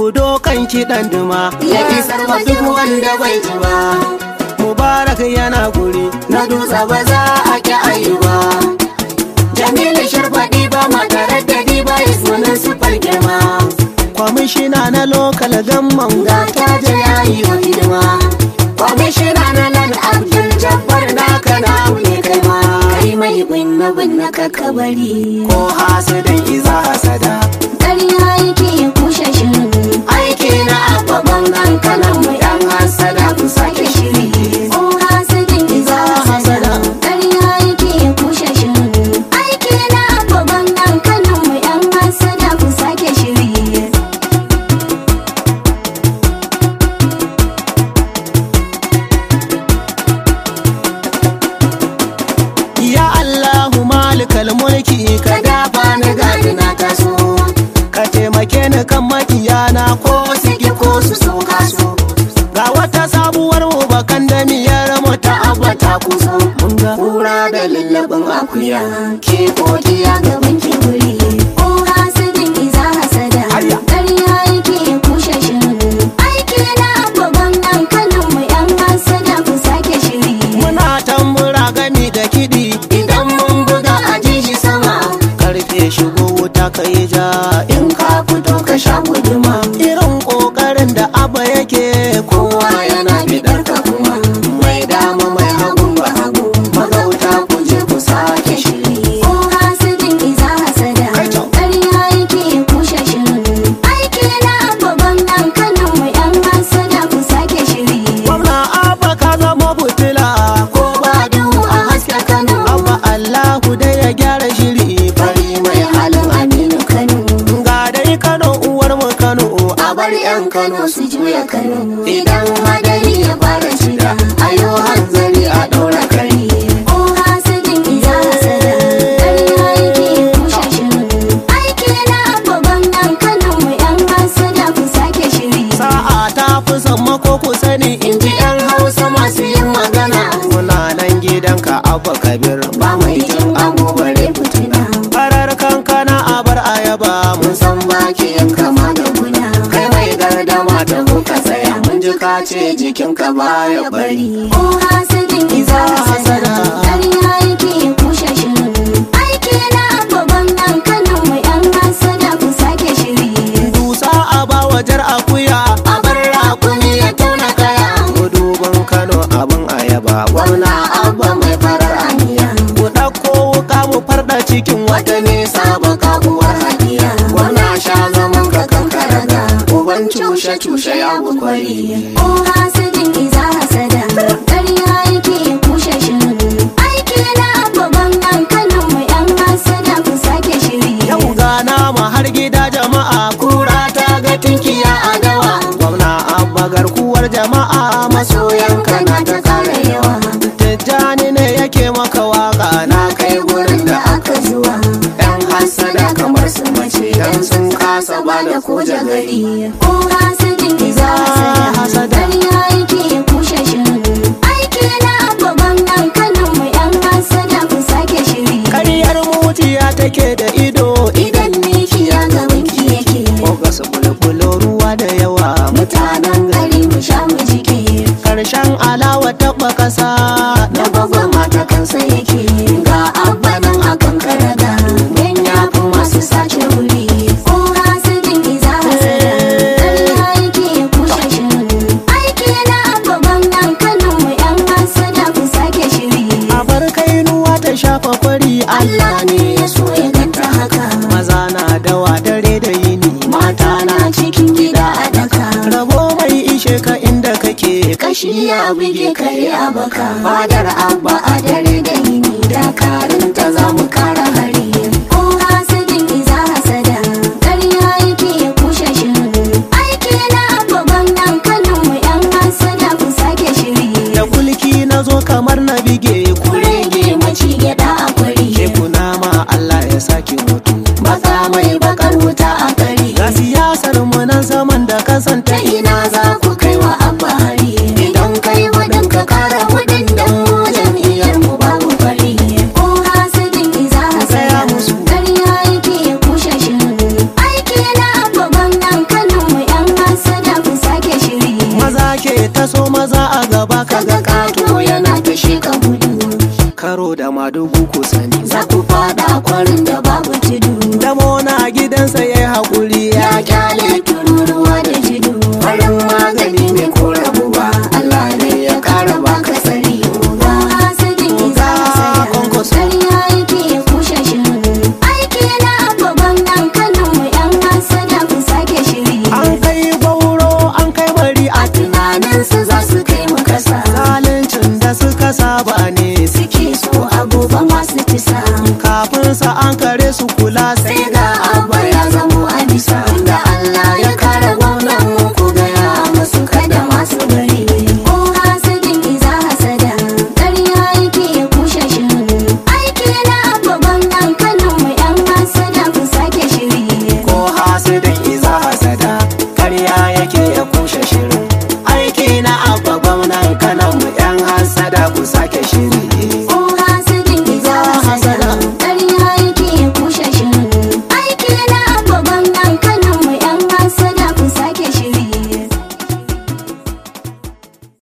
ku dokan kiɗan duma. Ya isar wa duk wanda bai ji ba. Mubarak yana guri na dutse ba za a ki ayi ba. Jamilu sharfaɗi ba makarar da ba ismanin su girma kwamishina na lokal gamman ga taje yayi wa hidima. Kwamishina na nan abdul jabbar na ne kai ma kai mai binne binne kakabari ko hasidin iza hasada ƙarya yake ya kushe shirin aiki na abba gwamnan kanan mu ni kan makiyana ko su ki ko su so kaso ga wata sabuwar mu bakan da miyar mu ta abba ta kuso mun ga kura da lallabin akuya. Ke godiya gaban kibiri ko hasidin iza hasada. Hayya. ƙarya yake ya kushe shirin aiki na babban nan kanan mu yan hasada ku sake shiri. Muna tambura gami da kiɗi. Idan mun buga a jiji sama. Karfe shigo wuta ka yi ja. Bar yan kano su juya kano idan hadari ya fara shida ayo hanzari a ɗaura kari ko hasidin iza hasada ƙarya yake ya kushe shirin. Aiki na babban nan kanan mu yan hasada ku sake shiri. Sa'a ta fi sammako ku sani in ji yan hausa masu yin magana. Muna nan gidanka abba kabir ba mai ji ka ce jikinka baya bari. Ko hasidin iza hasada ƙarya yake ya kushe shirin aiki na babban nan kanan mu yan hasada ku sake shiri. Dusa a ba wajar akuya. A bar rakumi ya tauna kaya gudubin kano abin ayaba. Gwamna abba mai farar aniya. Ku ɗauko wuka mu farda cikin wata nesa. Uban cushe cushe ya bukwari kasa ba da koja gari. Ko hasidin iza hasada ƙarya yake ya kushe shirin. Aiki na babban nan kanan mu yan hasada ku sake shiri. Kariyar mutiya take da ido. Idan ga winki yake. Ko ga ruwa da yawa. Mutanen gari mu sha mu jike. Karshen alawa taɓa ƙasa. Na gwagwa mata kansa ta shafa fari. Allah ne ya so ya ganta haka. Maza na dawa dare da yini. Mata na cikin gida a daka. Rabo mai ishe ka inda kake. Kashi ya buge kare a baka. Fadar abba a dare da yini. Dakarun ta za mu kara siyasar mu nan zaman karo da madugu ku sani. Za ku fada kwarin da babu tudu. Damo na gidansa ya yi haƙuri ya ya ƙyale tururuwa da jidu. Farin magani ne ko rabuwa? Allah ne ya kara baka tsari uba hasidin iza hasada Kwankwaso. ƙarya yake ya kushe shirin aiki na babban nan kanin mu yan hasada ku sake shiri. An kai gauro an kai bari a a tunaninsu za su na saba ne. Suke so a gobe masu tisa kafin sa an kare su kula sai ga abu ya zamo a bisa.